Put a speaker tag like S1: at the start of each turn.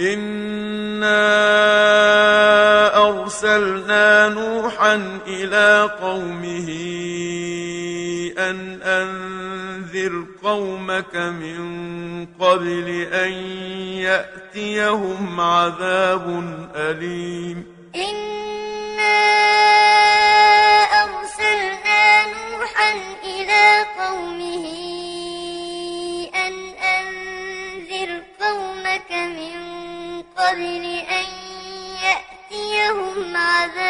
S1: إِنَّا أَرْسَلْنَا نُوحًا إِلَىٰ قَوْمِهِ أَنْ أَنذِرْ قَوْمَكَ مِن قَبْلِ أَن يَأْتِيَهُمْ عَذَابٌ أَلِيمٌ
S2: إِنَّا أَرْسَلْنَا نُوحًا إِلَىٰ قَوْمِهِ أَنْ أَنذِرْ قَوْمَكَ مِن قبل أن يأتيهم عذاب